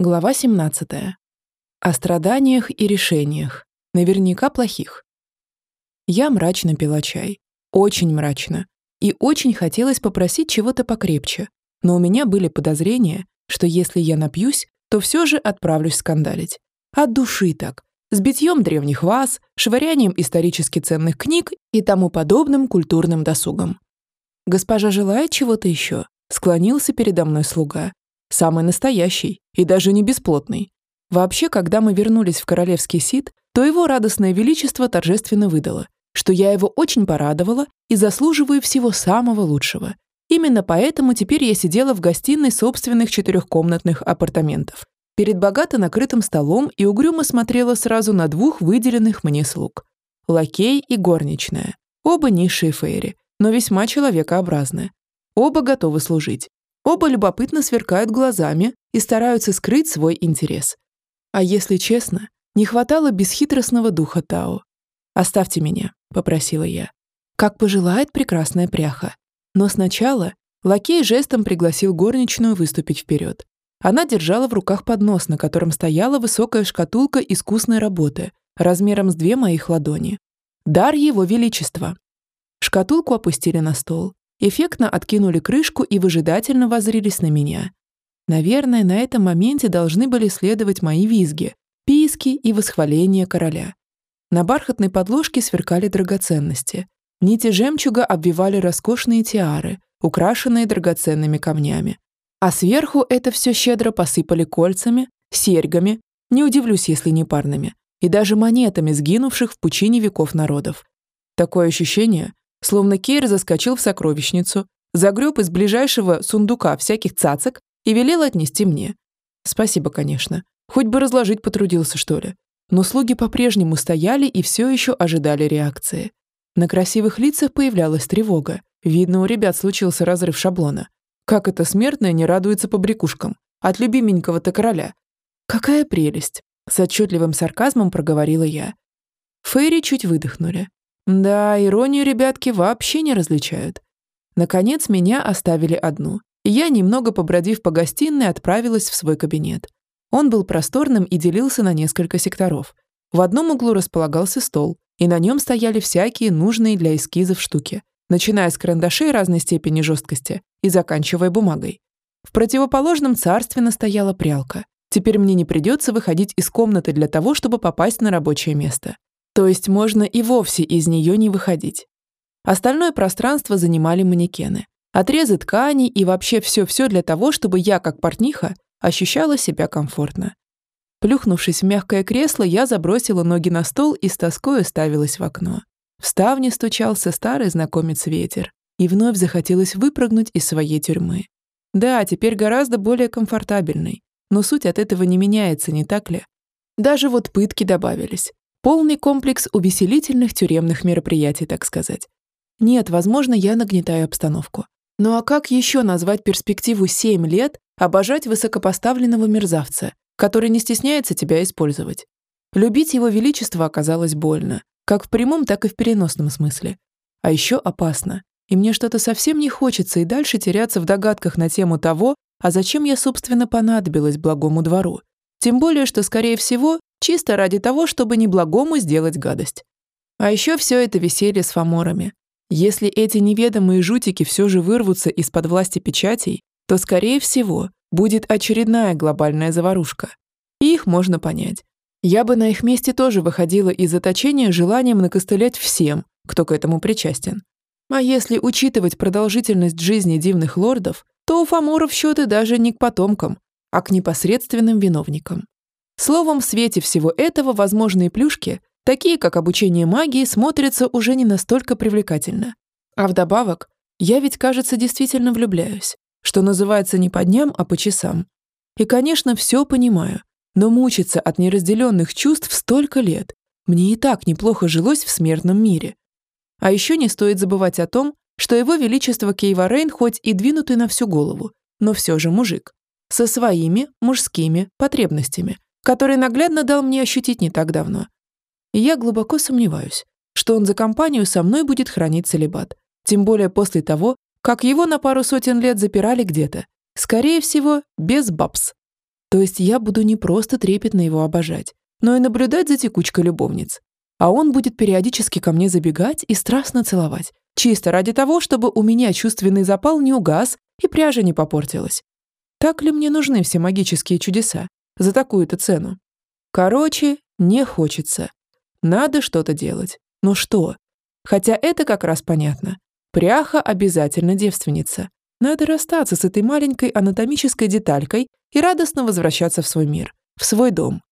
Глава 17. О страданиях и решениях. Наверняка плохих. Я мрачно пила чай. Очень мрачно. И очень хотелось попросить чего-то покрепче. Но у меня были подозрения, что если я напьюсь, то все же отправлюсь скандалить. От души так. С битьем древних ваз, швырянием исторически ценных книг и тому подобным культурным досугом. «Госпожа желает чего-то еще?» Склонился передо мной слуга. Самый настоящий и даже не бесплотный. Вообще, когда мы вернулись в королевский сид, то его радостное величество торжественно выдало, что я его очень порадовала и заслуживаю всего самого лучшего. Именно поэтому теперь я сидела в гостиной собственных четырехкомнатных апартаментов, перед богато накрытым столом и угрюмо смотрела сразу на двух выделенных мне слуг. Лакей и горничная. Оба низшие фейри, но весьма человекообразные. Оба готовы служить. Оба любопытно сверкают глазами и стараются скрыть свой интерес. А если честно, не хватало бесхитростного духа Тао. «Оставьте меня», — попросила я. Как пожелает прекрасная пряха. Но сначала лакей жестом пригласил горничную выступить вперед. Она держала в руках поднос, на котором стояла высокая шкатулка искусной работы, размером с две моих ладони. Дар его величества. Шкатулку опустили на стол, эффектно откинули крышку и выжидательно воззрились на меня. Наверное, на этом моменте должны были следовать мои визги, писки и восхваления короля. На бархатной подложке сверкали драгоценности. Нити жемчуга обвивали роскошные тиары, украшенные драгоценными камнями. А сверху это все щедро посыпали кольцами, серьгами, не удивлюсь, если не парными, и даже монетами, сгинувших в пучине веков народов. Такое ощущение, Словно Кейр заскочил в сокровищницу, загреб из ближайшего сундука всяких цацок и велел отнести мне. Спасибо, конечно. Хоть бы разложить потрудился, что ли. Но слуги по-прежнему стояли и все еще ожидали реакции. На красивых лицах появлялась тревога. Видно, у ребят случился разрыв шаблона. Как это смертное не радуется побрякушкам? От любименького-то короля. Какая прелесть! С отчетливым сарказмом проговорила я. Фейри чуть выдохнули. Да, иронию ребятки вообще не различают. Наконец, меня оставили одну. И я, немного побродив по гостиной, отправилась в свой кабинет. Он был просторным и делился на несколько секторов. В одном углу располагался стол, и на нем стояли всякие нужные для эскизов штуки, начиная с карандашей разной степени жесткости и заканчивая бумагой. В противоположном царственно стояла прялка. Теперь мне не придется выходить из комнаты для того, чтобы попасть на рабочее место. То есть можно и вовсе из нее не выходить. Остальное пространство занимали манекены. Отрезы тканей и вообще все-все для того, чтобы я, как портниха, ощущала себя комфортно. Плюхнувшись в мягкое кресло, я забросила ноги на стол и с тоской уставилась в окно. В ставне стучался старый знакомец ветер, и вновь захотелось выпрыгнуть из своей тюрьмы. Да, теперь гораздо более комфортабельный, но суть от этого не меняется, не так ли? Даже вот пытки добавились. Полный комплекс увеселительных тюремных мероприятий, так сказать. Нет, возможно, я нагнетаю обстановку. Ну а как еще назвать перспективу 7 лет обожать высокопоставленного мерзавца, который не стесняется тебя использовать? Любить его величество оказалось больно, как в прямом, так и в переносном смысле. А еще опасно. И мне что-то совсем не хочется и дальше теряться в догадках на тему того, а зачем я, собственно, понадобилась благому двору. Тем более, что, скорее всего, чисто ради того, чтобы неблагому сделать гадость. А еще все это веселье с фаморами. Если эти неведомые жутики все же вырвутся из-под власти печатей, то, скорее всего, будет очередная глобальная заварушка. И их можно понять. Я бы на их месте тоже выходила из заточения желанием накостылять всем, кто к этому причастен. А если учитывать продолжительность жизни дивных лордов, то у фаморов счеты даже не к потомкам, а к непосредственным виновникам. Словом, в свете всего этого возможные плюшки, такие как обучение магии, смотрятся уже не настолько привлекательно. А вдобавок, я ведь, кажется, действительно влюбляюсь, что называется не по дням, а по часам. И, конечно, все понимаю, но мучиться от неразделенных чувств столько лет. Мне и так неплохо жилось в смертном мире. А еще не стоит забывать о том, что его величество Кейварейн хоть и двинутый на всю голову, но все же мужик со своими мужскими потребностями, которые наглядно дал мне ощутить не так давно. И я глубоко сомневаюсь, что он за компанию со мной будет хранить целебат, тем более после того, как его на пару сотен лет запирали где-то, скорее всего, без бабс. То есть я буду не просто трепетно его обожать, но и наблюдать за текучкой любовниц. А он будет периодически ко мне забегать и страстно целовать, чисто ради того, чтобы у меня чувственный запал не угас и пряжа не попортилась. Так ли мне нужны все магические чудеса за такую-то цену? Короче, не хочется. Надо что-то делать. Но что? Хотя это как раз понятно. Пряха обязательно девственница. Надо расстаться с этой маленькой анатомической деталькой и радостно возвращаться в свой мир, в свой дом.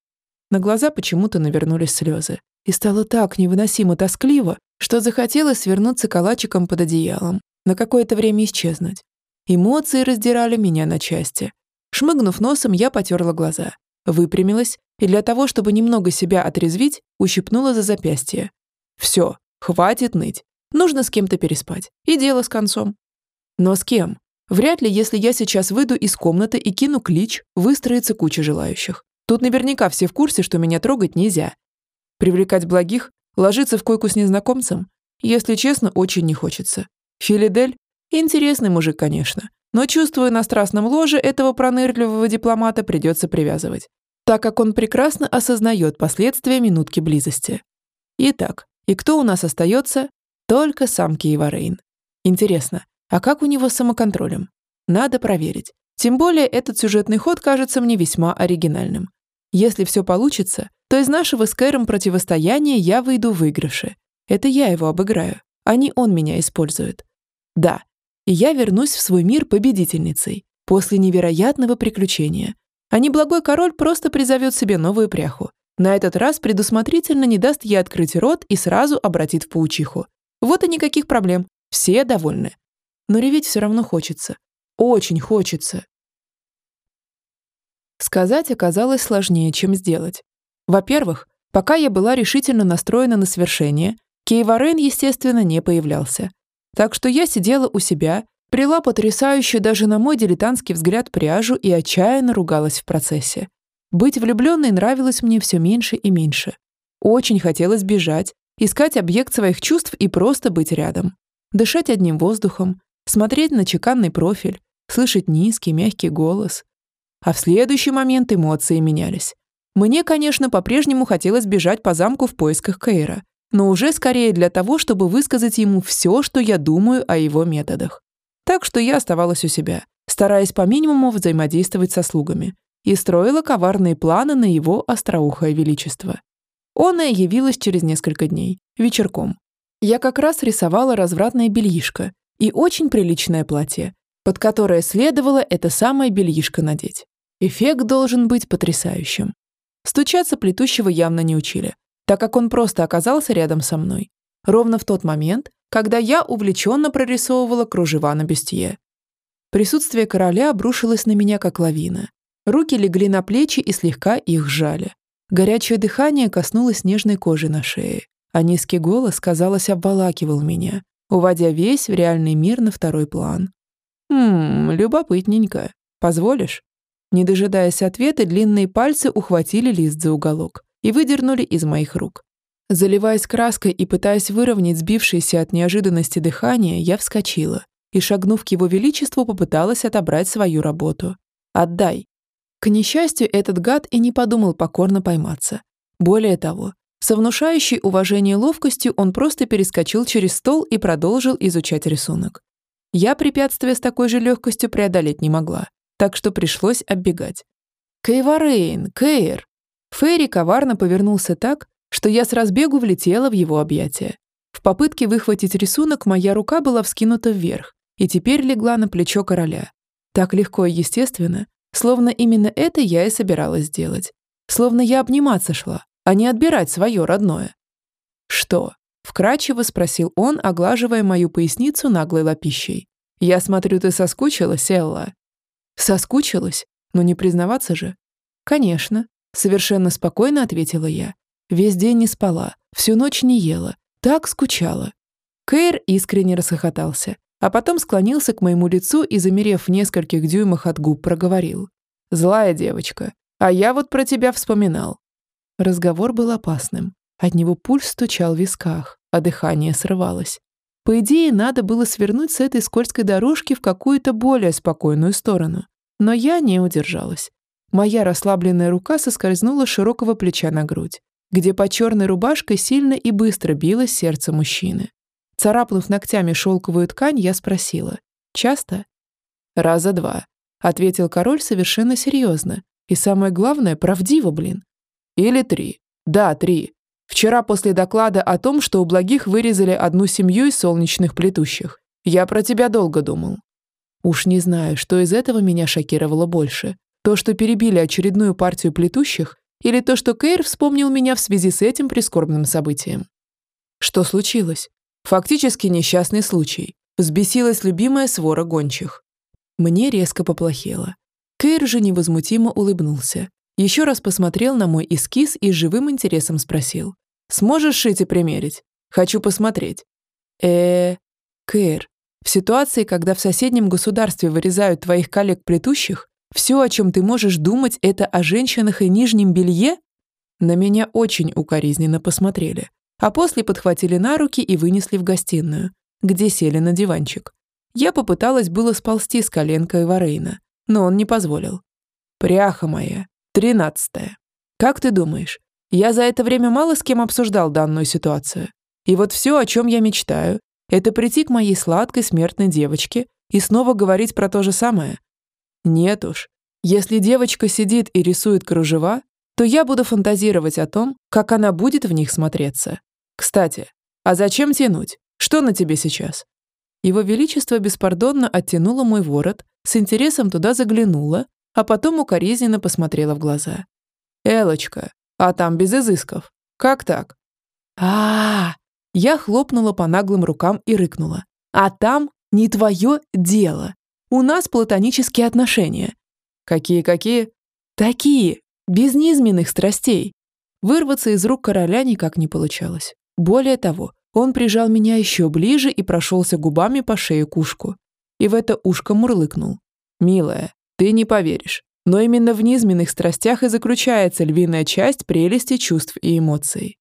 На глаза почему-то навернулись слезы. И стало так невыносимо тоскливо, что захотелось свернуться калачиком под одеялом, на какое-то время исчезнуть. Эмоции раздирали меня на части. Шмыгнув носом, я потерла глаза, выпрямилась и для того, чтобы немного себя отрезвить, ущипнула за запястье. Все, хватит ныть. Нужно с кем-то переспать. И дело с концом. Но с кем? Вряд ли, если я сейчас выйду из комнаты и кину клич, выстроится куча желающих. Тут наверняка все в курсе, что меня трогать нельзя. Привлекать благих, ложиться в койку с незнакомцем, если честно, очень не хочется. Филидель – интересный мужик, конечно, но чувствую, на страстном ложе этого пронырливого дипломата придется привязывать, так как он прекрасно осознает последствия минутки близости. Итак, и кто у нас остается? Только сам Киеварейн. Интересно, а как у него с самоконтролем? Надо проверить. Тем более этот сюжетный ход кажется мне весьма оригинальным. Если все получится, то из нашего с Кэром противостояния я выйду в выигрыше. Это я его обыграю, а не он меня использует. Да, и я вернусь в свой мир победительницей после невероятного приключения. А неблагой король просто призовет себе новую пряху. На этот раз предусмотрительно не даст ей открыть рот и сразу обратит в паучиху. Вот и никаких проблем. Все довольны но реветь все равно хочется. Очень хочется. Сказать оказалось сложнее, чем сделать. Во-первых, пока я была решительно настроена на свершение, Кейварен, естественно, не появлялся. Так что я сидела у себя, прила потрясающую даже на мой дилетантский взгляд пряжу и отчаянно ругалась в процессе. Быть влюбленной нравилось мне все меньше и меньше. Очень хотелось бежать, искать объект своих чувств и просто быть рядом. Дышать одним воздухом, смотреть на чеканный профиль, слышать низкий, мягкий голос. А в следующий момент эмоции менялись. Мне, конечно, по-прежнему хотелось бежать по замку в поисках Кейра, но уже скорее для того, чтобы высказать ему все, что я думаю о его методах. Так что я оставалась у себя, стараясь по минимуму взаимодействовать со слугами, и строила коварные планы на его остроухое величество. Она явилась через несколько дней, вечерком. Я как раз рисовала развратное бельишко и очень приличное платье, под которое следовало это самое бельишко надеть. Эффект должен быть потрясающим. Стучаться плетущего явно не учили, так как он просто оказался рядом со мной. Ровно в тот момент, когда я увлеченно прорисовывала кружева на бюстье. Присутствие короля обрушилось на меня как лавина. Руки легли на плечи и слегка их сжали. Горячее дыхание коснулось нежной кожи на шее, а низкий голос, казалось, обволакивал меня, уводя весь в реальный мир на второй план. «Хм, любопытненько. Позволишь?» Не дожидаясь ответа, длинные пальцы ухватили лист за уголок и выдернули из моих рук. Заливаясь краской и пытаясь выровнять сбившееся от неожиданности дыхание, я вскочила и, шагнув к его величеству, попыталась отобрать свою работу. «Отдай!» К несчастью, этот гад и не подумал покорно пойматься. Более того, со внушающей уважение ловкостью он просто перескочил через стол и продолжил изучать рисунок. Я препятствия с такой же легкостью преодолеть не могла, так что пришлось оббегать. «Кейварейн, Кейр!» Фейри коварно повернулся так, что я с разбегу влетела в его объятия. В попытке выхватить рисунок моя рука была вскинута вверх и теперь легла на плечо короля. Так легко и естественно, словно именно это я и собиралась сделать. Словно я обниматься шла, а не отбирать свое родное. «Что?» — вкрадчиво спросил он, оглаживая мою поясницу наглой лапищей. «Я смотрю, ты соскучилась, Элла?» «Соскучилась? Но не признаваться же?» «Конечно», — совершенно спокойно ответила я. «Весь день не спала, всю ночь не ела, так скучала». Кэйр искренне расхохотался, а потом склонился к моему лицу и, замерев в нескольких дюймах от губ, проговорил. «Злая девочка, а я вот про тебя вспоминал. Разговор был опасным. От него пульс стучал в висках, а дыхание срывалось. По идее, надо было свернуть с этой скользкой дорожки в какую-то более спокойную сторону. Но я не удержалась. Моя расслабленная рука соскользнула с широкого плеча на грудь, где под черной рубашкой сильно и быстро билось сердце мужчины. Царапнув ногтями шелковую ткань, я спросила. «Часто?» «Раза два», — ответил король совершенно серьезно. И самое главное, правдиво, блин. «Или три. Да, три. Вчера после доклада о том, что у благих вырезали одну семью из солнечных плетущих. Я про тебя долго думал. Уж не знаю, что из этого меня шокировало больше. То, что перебили очередную партию плетущих, или то, что Кейр вспомнил меня в связи с этим прискорбным событием. Что случилось? Фактически несчастный случай. Взбесилась любимая свора гончих. Мне резко поплохело. Кейр же невозмутимо улыбнулся. Еще раз посмотрел на мой эскиз и живым интересом спросил. «Сможешь шить и примерить? Хочу посмотреть». э Кэр, в ситуации, когда в соседнем государстве вырезают твоих коллег-плетущих, все, о чем ты можешь думать, это о женщинах и нижнем белье? На меня очень укоризненно посмотрели, а после подхватили на руки и вынесли в гостиную, где сели на диванчик. Я попыталась было сползти с коленкой Варейна, но он не позволил. «Пряха моя, тринадцатая. Как ты думаешь, я за это время мало с кем обсуждал данную ситуацию? И вот все, о чем я мечтаю, это прийти к моей сладкой смертной девочке и снова говорить про то же самое. Нет уж, если девочка сидит и рисует кружева, то я буду фантазировать о том, как она будет в них смотреться. Кстати, а зачем тянуть? Что на тебе сейчас? Его Величество беспардонно оттянуло мой ворот, с интересом туда заглянула, а потом укоризненно посмотрела в глаза. «Элочка, а там без изысков. Как так?» а, Я хлопнула по наглым рукам и рыкнула. «А там не твое дело. У нас платонические отношения». «Какие-какие?» «Такие, без низменных страстей». Вырваться из рук короля никак не получалось. Более того, он прижал меня еще ближе и прошелся губами по шее кушку. И в это ушко мурлыкнул. «Милая, ты не поверишь, но именно в низменных страстях и заключается львиная часть прелести чувств и эмоций».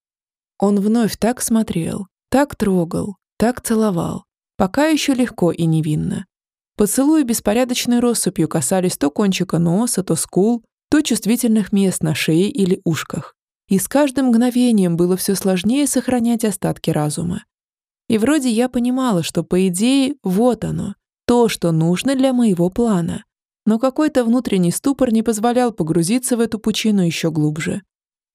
Он вновь так смотрел, так трогал, так целовал, пока еще легко и невинно. Поцелуи беспорядочной россыпью касались то кончика носа, то скул, то чувствительных мест на шее или ушках. И с каждым мгновением было все сложнее сохранять остатки разума. И вроде я понимала, что, по идее, вот оно, то, что нужно для моего плана. Но какой-то внутренний ступор не позволял погрузиться в эту пучину еще глубже.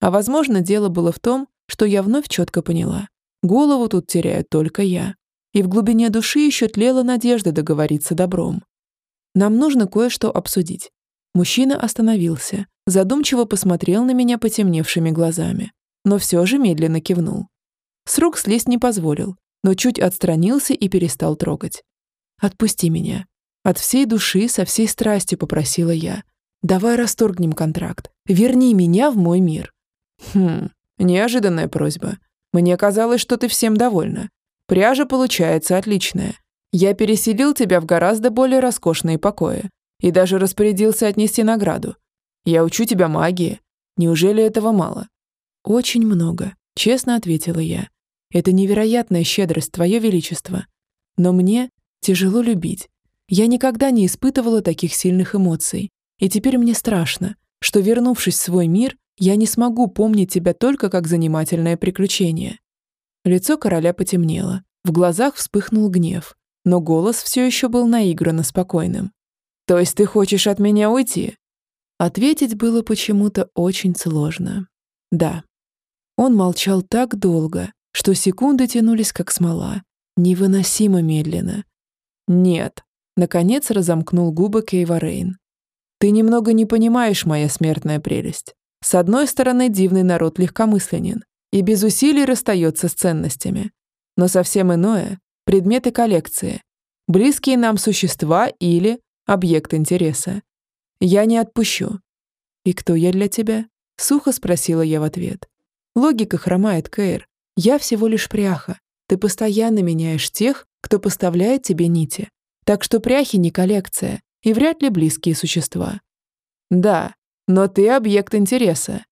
А возможно, дело было в том, что я вновь четко поняла. Голову тут теряю только я. И в глубине души еще тлела надежда договориться добром. Нам нужно кое-что обсудить. Мужчина остановился, задумчиво посмотрел на меня потемневшими глазами, но все же медленно кивнул. С рук слезть не позволил, но чуть отстранился и перестал трогать. «Отпусти меня». От всей души, со всей страстью попросила я. «Давай расторгнем контракт. Верни меня в мой мир». «Хм, неожиданная просьба. Мне казалось, что ты всем довольна. Пряжа получается отличная. Я переселил тебя в гораздо более роскошные покои и даже распорядился отнести награду. Я учу тебя магии. Неужели этого мало?» «Очень много», — честно ответила я. «Это невероятная щедрость, Твое Величество. Но мне тяжело любить. Я никогда не испытывала таких сильных эмоций. И теперь мне страшно, что, вернувшись в свой мир, я не смогу помнить тебя только как занимательное приключение». Лицо короля потемнело, в глазах вспыхнул гнев, но голос все еще был наигранно спокойным. «То есть ты хочешь от меня уйти?» Ответить было почему-то очень сложно. Да. Он молчал так долго, что секунды тянулись как смола, невыносимо медленно. «Нет», — наконец разомкнул губы Кейва Рейн. «Ты немного не понимаешь, моя смертная прелесть. С одной стороны, дивный народ легкомысленен и без усилий расстается с ценностями. Но совсем иное — предметы коллекции, близкие нам существа или объект интереса. Я не отпущу. И кто я для тебя? Сухо спросила я в ответ. Логика хромает, Кэйр. Я всего лишь пряха. Ты постоянно меняешь тех, кто поставляет тебе нити. Так что пряхи не коллекция и вряд ли близкие существа. Да, но ты объект интереса.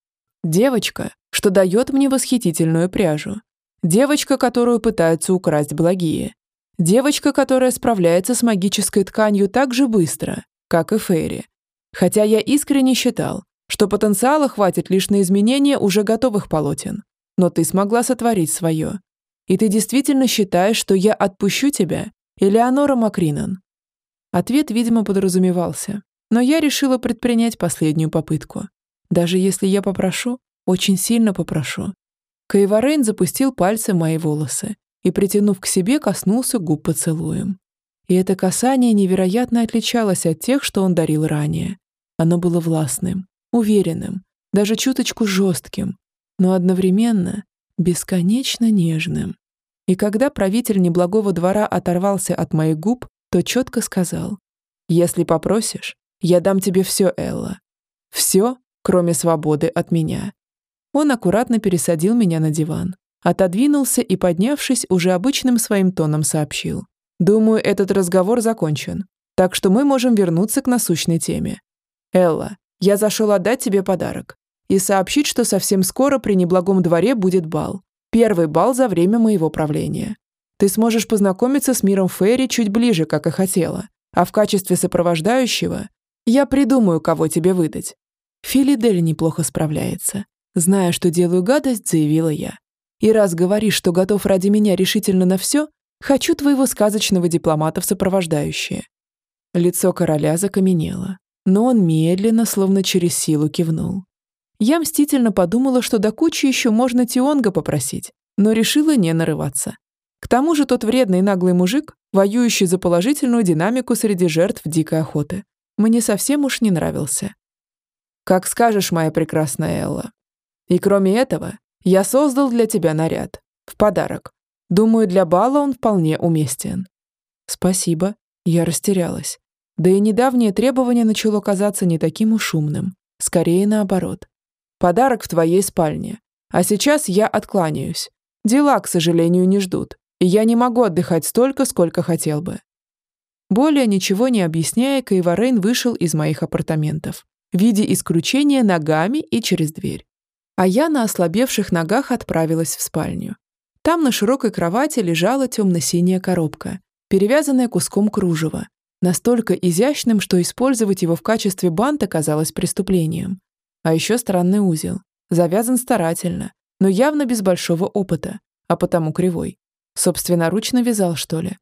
Девочка, что дает мне восхитительную пряжу. Девочка, которую пытаются украсть благие. Девочка, которая справляется с магической тканью так же быстро, как и Фейри. Хотя я искренне считал, что потенциала хватит лишь на изменение уже готовых полотен. Но ты смогла сотворить свое. И ты действительно считаешь, что я отпущу тебя? Элеонора Макринан?» Ответ, видимо, подразумевался, но я решила предпринять последнюю попытку. Даже если я попрошу, очень сильно попрошу. Кайварейн запустил пальцы в мои волосы и, притянув к себе, коснулся губ поцелуем. И это касание невероятно отличалось от тех, что он дарил ранее. Оно было властным, уверенным, даже чуточку жестким, но одновременно бесконечно нежным. И когда правитель неблагого двора оторвался от моих губ, то четко сказал, «Если попросишь, я дам тебе все, Элла. Все, кроме свободы от меня». Он аккуратно пересадил меня на диван, отодвинулся и, поднявшись, уже обычным своим тоном сообщил. «Думаю, этот разговор закончен, так что мы можем вернуться к насущной теме. Элла, я зашел отдать тебе подарок и сообщить, что совсем скоро при неблагом дворе будет бал. Первый бал за время моего правления. Ты сможешь познакомиться с миром Фейри чуть ближе, как и хотела. А в качестве сопровождающего я придумаю, кого тебе выдать. Филидель неплохо справляется. Зная, что делаю гадость, заявила я. И раз говоришь, что готов ради меня решительно на все, хочу твоего сказочного дипломата в сопровождающее. Лицо короля закаменело, но он медленно, словно через силу кивнул. Я мстительно подумала, что до кучи еще можно Тионга попросить, но решила не нарываться. К тому же тот вредный наглый мужик, воюющий за положительную динамику среди жертв дикой охоты, мне совсем уж не нравился. «Как скажешь, моя прекрасная Элла. И кроме этого, я создал для тебя наряд. В подарок. Думаю, для бала он вполне уместен». «Спасибо». Я растерялась. Да и недавнее требование начало казаться не таким уж умным. Скорее наоборот. Подарок в твоей спальне. А сейчас я откланяюсь. Дела, к сожалению, не ждут, и я не могу отдыхать столько, сколько хотел бы». Более ничего не объясняя, Кайварейн вышел из моих апартаментов, в виде исключения ногами и через дверь. А я на ослабевших ногах отправилась в спальню. Там на широкой кровати лежала темно-синяя коробка, перевязанная куском кружева, настолько изящным, что использовать его в качестве банта казалось преступлением. А еще странный узел. Завязан старательно, но явно без большого опыта, а потому кривой. Собственноручно вязал, что ли.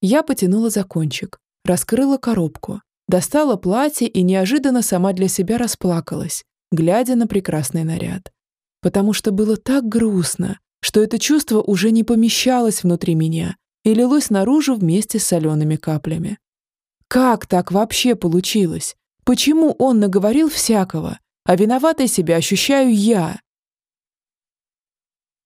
Я потянула за кончик, раскрыла коробку, достала платье и неожиданно сама для себя расплакалась, глядя на прекрасный наряд. Потому что было так грустно, что это чувство уже не помещалось внутри меня и лилось наружу вместе с солеными каплями. Как так вообще получилось? Почему он наговорил всякого, а виноватой себя ощущаю я.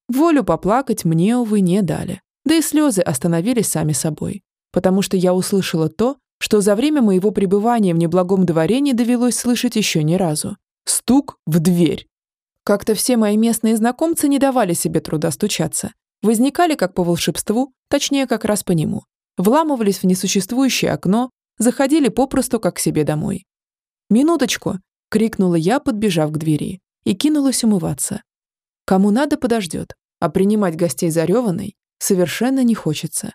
Волю поплакать мне, увы, не дали. Да и слезы остановились сами собой, потому что я услышала то, что за время моего пребывания в неблагом дворе не довелось слышать еще ни разу. Стук в дверь. Как-то все мои местные знакомцы не давали себе труда стучаться. Возникали как по волшебству, точнее, как раз по нему. Вламывались в несуществующее окно, заходили попросту как к себе домой. «Минуточку!» крикнула я, подбежав к двери, и кинулась умываться. Кому надо, подождет, а принимать гостей зареванной совершенно не хочется.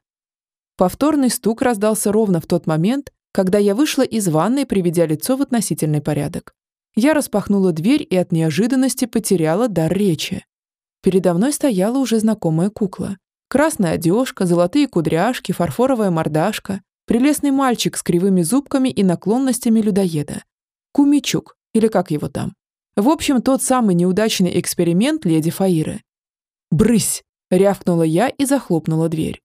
Повторный стук раздался ровно в тот момент, когда я вышла из ванной, приведя лицо в относительный порядок. Я распахнула дверь и от неожиданности потеряла дар речи. Передо мной стояла уже знакомая кукла. Красная одежка, золотые кудряшки, фарфоровая мордашка, прелестный мальчик с кривыми зубками и наклонностями людоеда. Кумичук, или как его там. В общем, тот самый неудачный эксперимент леди Фаиры. «Брысь!» — рявкнула я и захлопнула дверь.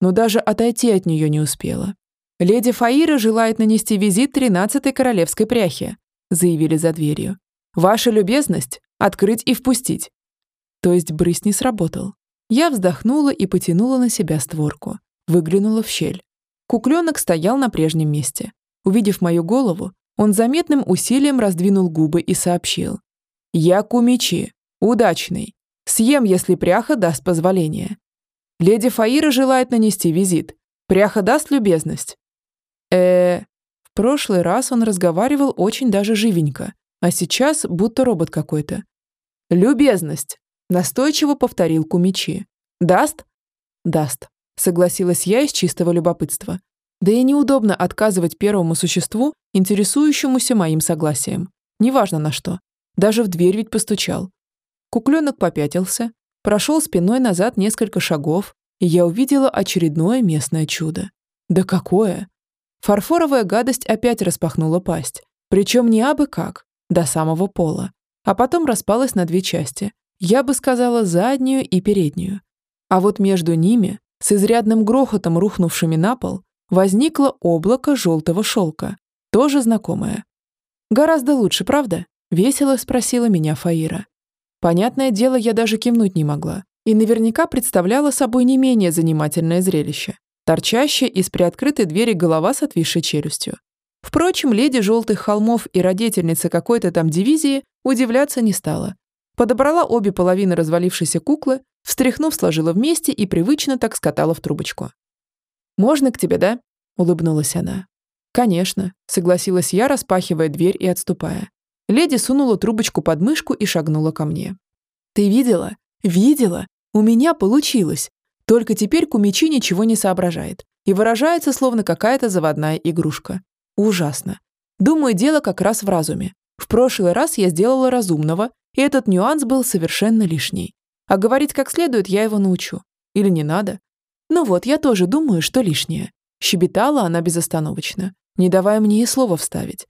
Но даже отойти от нее не успела. «Леди Фаира желает нанести визит тринадцатой королевской пряхе», — заявили за дверью. «Ваша любезность — открыть и впустить». То есть брысь не сработал. Я вздохнула и потянула на себя створку. Выглянула в щель. Кукленок стоял на прежнем месте. Увидев мою голову, он заметным усилием раздвинул губы и сообщил. «Я Кумичи. Удачный. Съем, если пряха даст позволение. Леди Фаира желает нанести визит. Пряха даст любезность?» в прошлый раз он разговаривал очень даже живенько, а сейчас будто робот какой-то. «Любезность!» – настойчиво повторил Кумичи. «Даст?» «Даст», – согласилась я из чистого любопытства. Да и неудобно отказывать первому существу, интересующемуся моим согласием. Неважно на что. Даже в дверь ведь постучал. Кукленок попятился, прошел спиной назад несколько шагов, и я увидела очередное местное чудо. Да какое! Фарфоровая гадость опять распахнула пасть, причем не абы как, до самого пола, а потом распалась на две части. Я бы сказала заднюю и переднюю. А вот между ними, с изрядным грохотом рухнувшими на пол, возникло облако желтого шелка, тоже знакомое. «Гораздо лучше, правда?» – весело спросила меня Фаира. Понятное дело, я даже кивнуть не могла, и наверняка представляла собой не менее занимательное зрелище, торчащая из приоткрытой двери голова с отвисшей челюстью. Впрочем, леди Желтых холмов и родительница какой-то там дивизии удивляться не стала. Подобрала обе половины развалившейся куклы, встряхнув, сложила вместе и привычно так скатала в трубочку. «Можно к тебе, да?» – улыбнулась она. «Конечно», – согласилась я, распахивая дверь и отступая. Леди сунула трубочку под мышку и шагнула ко мне. «Ты видела? Видела? У меня получилось. Только теперь Кумичи ничего не соображает и выражается, словно какая-то заводная игрушка. Ужасно. Думаю, дело как раз в разуме. В прошлый раз я сделала разумного, и этот нюанс был совершенно лишний. А говорить как следует я его научу. Или не надо? Ну вот, я тоже думаю, что лишнее. Щебетала она безостановочно, не давая мне и слова вставить.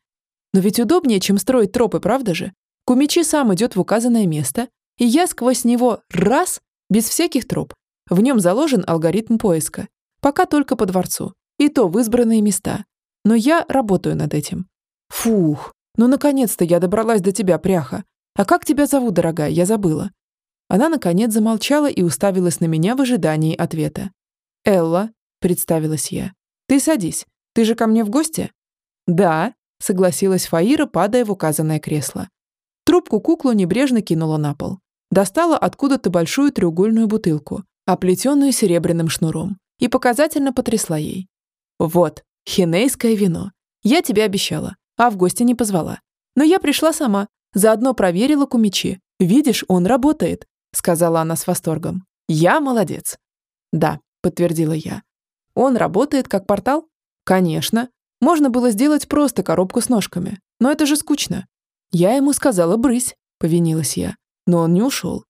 Но ведь удобнее, чем строить тропы, правда же? Кумичи сам идет в указанное место, и я сквозь него раз, без всяких троп. В нем заложен алгоритм поиска. Пока только по дворцу. И то в избранные места. Но я работаю над этим. Фух, ну наконец-то я добралась до тебя, пряха. А как тебя зовут, дорогая, я забыла. Она, наконец, замолчала и уставилась на меня в ожидании ответа. «Элла», — представилась я. «Ты садись. Ты же ко мне в гости?» «Да», — согласилась Фаира, падая в указанное кресло. Трубку куклу небрежно кинула на пол. Достала откуда-то большую треугольную бутылку, оплетенную серебряным шнуром, и показательно потрясла ей. «Вот, хинейское вино. Я тебе обещала, а в гости не позвала. Но я пришла сама, заодно проверила кумичи. Видишь, он работает сказала она с восторгом. «Я молодец». «Да», — подтвердила я. «Он работает как портал?» «Конечно. Можно было сделать просто коробку с ножками. Но это же скучно». «Я ему сказала брысь», — повинилась я. Но он не ушел.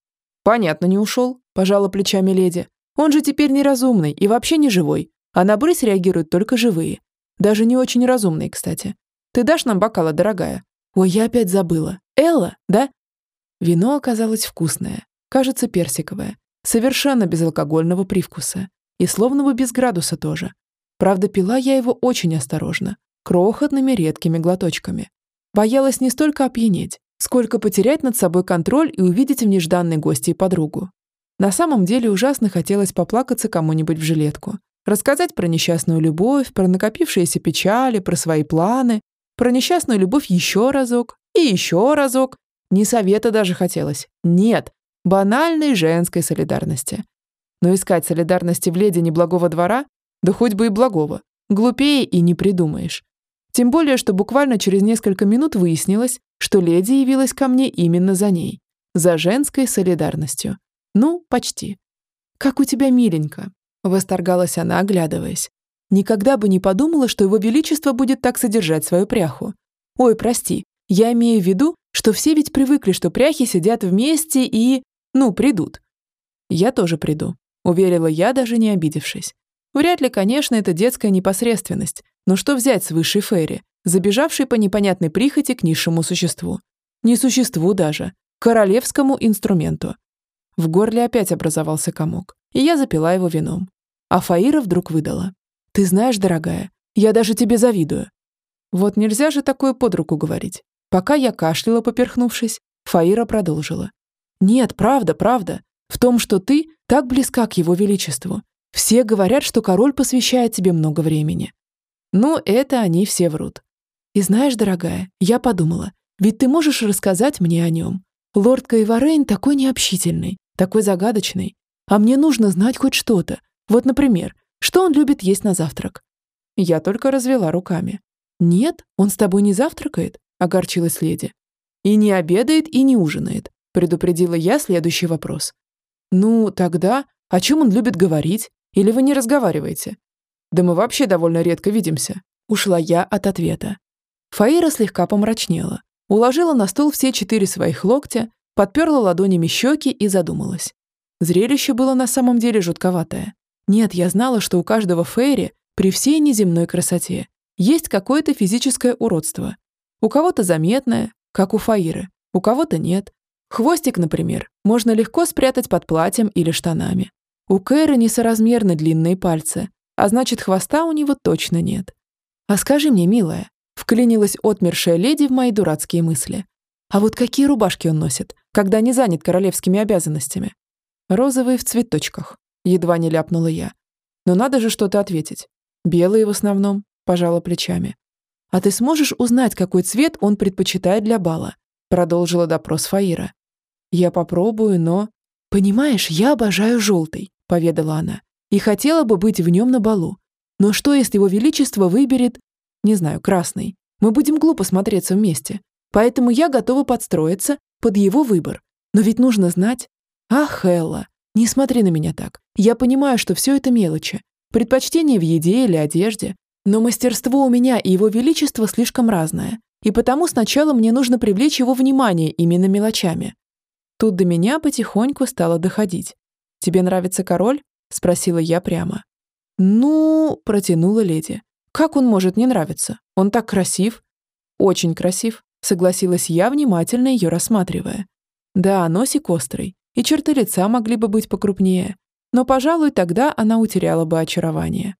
«Понятно, не ушел», — пожала плечами леди. «Он же теперь неразумный и вообще не живой. А на брысь реагируют только живые. Даже не очень разумные, кстати. Ты дашь нам бокала, дорогая?» «Ой, я опять забыла. Элла, да?» Вино оказалось вкусное. Кажется, персиковая. Совершенно без алкогольного привкуса. И словно бы без градуса тоже. Правда, пила я его очень осторожно, крохотными редкими глоточками. Боялась не столько опьянеть, сколько потерять над собой контроль и увидеть в нежданной гости подругу. На самом деле ужасно хотелось поплакаться кому-нибудь в жилетку. Рассказать про несчастную любовь, про накопившиеся печали, про свои планы, про несчастную любовь еще разок и еще разок. Не совета даже хотелось. Нет, банальной женской солидарности. Но искать солидарности в леди неблагого двора, да хоть бы и благого, глупее и не придумаешь. Тем более, что буквально через несколько минут выяснилось, что леди явилась ко мне именно за ней, за женской солидарностью. Ну, почти. «Как у тебя миленько», — восторгалась она, оглядываясь. «Никогда бы не подумала, что его величество будет так содержать свою пряху. Ой, прости, я имею в виду, что все ведь привыкли, что пряхи сидят вместе и... Ну, придут. Я тоже приду, уверила я, даже не обидевшись. Вряд ли, конечно, это детская непосредственность, но что взять с высшей Ферри, забежавшей по непонятной прихоти к низшему существу? Не существу даже, королевскому инструменту. В горле опять образовался комок, и я запила его вином. А Фаира вдруг выдала. «Ты знаешь, дорогая, я даже тебе завидую». Вот нельзя же такое под руку говорить. Пока я кашляла, поперхнувшись, Фаира продолжила. Нет, правда, правда. В том, что ты так близка к его величеству. Все говорят, что король посвящает тебе много времени. Ну, это они все врут. И знаешь, дорогая, я подумала, ведь ты можешь рассказать мне о нем. Лорд Кайварейн такой необщительный, такой загадочный. А мне нужно знать хоть что-то. Вот, например, что он любит есть на завтрак. Я только развела руками. «Нет, он с тобой не завтракает», — огорчилась леди. «И не обедает, и не ужинает предупредила я следующий вопрос. «Ну, тогда, о чем он любит говорить? Или вы не разговариваете?» Да мы вообще довольно редко видимся. Ушла я от ответа. Фаира слегка помрачнела, уложила на стол все четыре своих локтя, подперла ладонями щеки и задумалась. Зрелище было на самом деле жутковатое. Нет, я знала, что у каждого Фейри при всей неземной красоте есть какое-то физическое уродство. У кого-то заметное, как у Фаиры, у кого-то нет. Хвостик, например, можно легко спрятать под платьем или штанами. У Кэры несоразмерно длинные пальцы, а значит, хвоста у него точно нет. А скажи мне, милая, вклинилась отмершая леди в мои дурацкие мысли. А вот какие рубашки он носит, когда не занят королевскими обязанностями? Розовые в цветочках, едва не ляпнула я. Но надо же что-то ответить. Белые в основном, пожала плечами. А ты сможешь узнать, какой цвет он предпочитает для бала? Продолжила допрос Фаира. Я попробую, но... Понимаешь, я обожаю желтый, поведала она и хотела бы быть в нем на балу. Но что, если его величество выберет, не знаю, красный? Мы будем глупо смотреться вместе. Поэтому я готова подстроиться под его выбор. Но ведь нужно знать... Ах, Элла, не смотри на меня так. Я понимаю, что все это мелочи. Предпочтение в еде или одежде. Но мастерство у меня и его величество слишком разное. И потому сначала мне нужно привлечь его внимание именно мелочами. Тут до меня потихоньку стало доходить. Тебе нравится король? — спросила я прямо. «Ну...» — протянула леди. «Как он может не нравиться? Он так красив». «Очень красив», — согласилась я, внимательно ее рассматривая. «Да, носик острый, и черты лица могли бы быть покрупнее, но, пожалуй, тогда она утеряла бы очарование.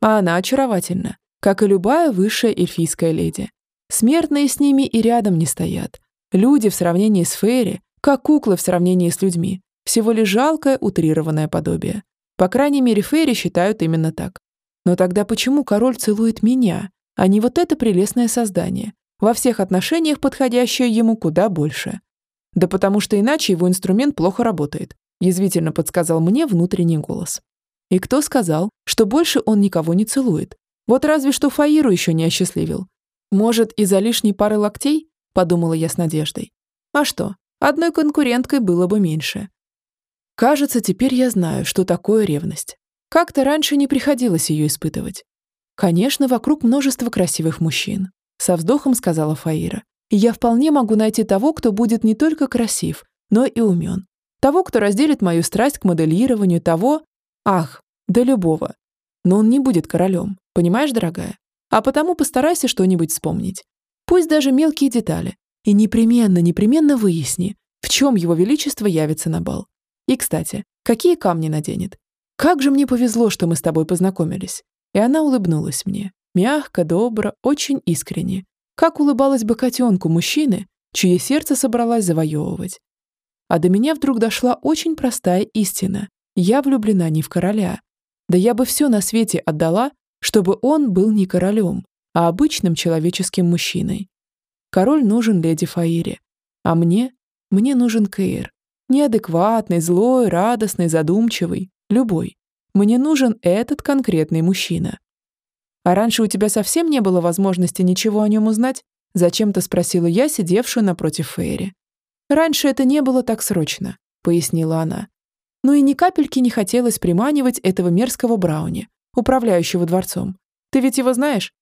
А она очаровательна, как и любая высшая эльфийская леди. Смертные с ними и рядом не стоят. Люди в сравнении с Фейри, как куклы в сравнении с людьми, всего лишь жалкое утрированное подобие. По крайней мере, Фейри считают именно так. Но тогда почему король целует меня, а не вот это прелестное создание, во всех отношениях подходящее ему куда больше? Да потому что иначе его инструмент плохо работает, язвительно подсказал мне внутренний голос. И кто сказал, что больше он никого не целует? Вот разве что Фаиру еще не осчастливил. Может, из-за лишней пары локтей? Подумала я с надеждой. А что, одной конкуренткой было бы меньше. Кажется, теперь я знаю, что такое ревность. Как-то раньше не приходилось ее испытывать. Конечно, вокруг множество красивых мужчин. Со вздохом сказала Фаира. Я вполне могу найти того, кто будет не только красив, но и умен. Того, кто разделит мою страсть к моделированию, того... Ах, да любого. Но он не будет королем, понимаешь, дорогая? А потому постарайся что-нибудь вспомнить. Пусть даже мелкие детали. И непременно, непременно выясни, в чем его величество явится на бал. И, кстати, какие камни наденет? Как же мне повезло, что мы с тобой познакомились. И она улыбнулась мне. Мягко, добро, очень искренне. Как улыбалась бы котенку мужчины, чье сердце собралась завоевывать. А до меня вдруг дошла очень простая истина. Я влюблена не в короля. Да я бы все на свете отдала, чтобы он был не королем, а обычным человеческим мужчиной. Король нужен леди Фаире, а мне, мне нужен Кейр. Неадекватный, злой, радостный, задумчивый. Любой. Мне нужен этот конкретный мужчина. А раньше у тебя совсем не было возможности ничего о нем узнать? Зачем-то спросила я, сидевшую напротив Фейри. Раньше это не было так срочно, пояснила она. Ну и ни капельки не хотелось приманивать этого мерзкого Брауни, управляющего дворцом. Ты ведь его знаешь?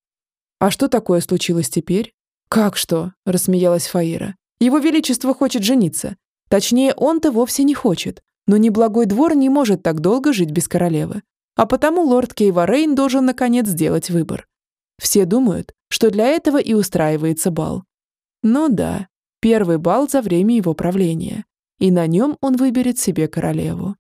А что такое случилось теперь? Как что? рассмеялась Фаира. Его величество хочет жениться. Точнее, он-то вовсе не хочет, но неблагой двор не может так долго жить без королевы. А потому лорд Кейварейн должен наконец сделать выбор. Все думают, что для этого и устраивается бал. Ну да, первый бал за время его правления. И на нем он выберет себе королеву.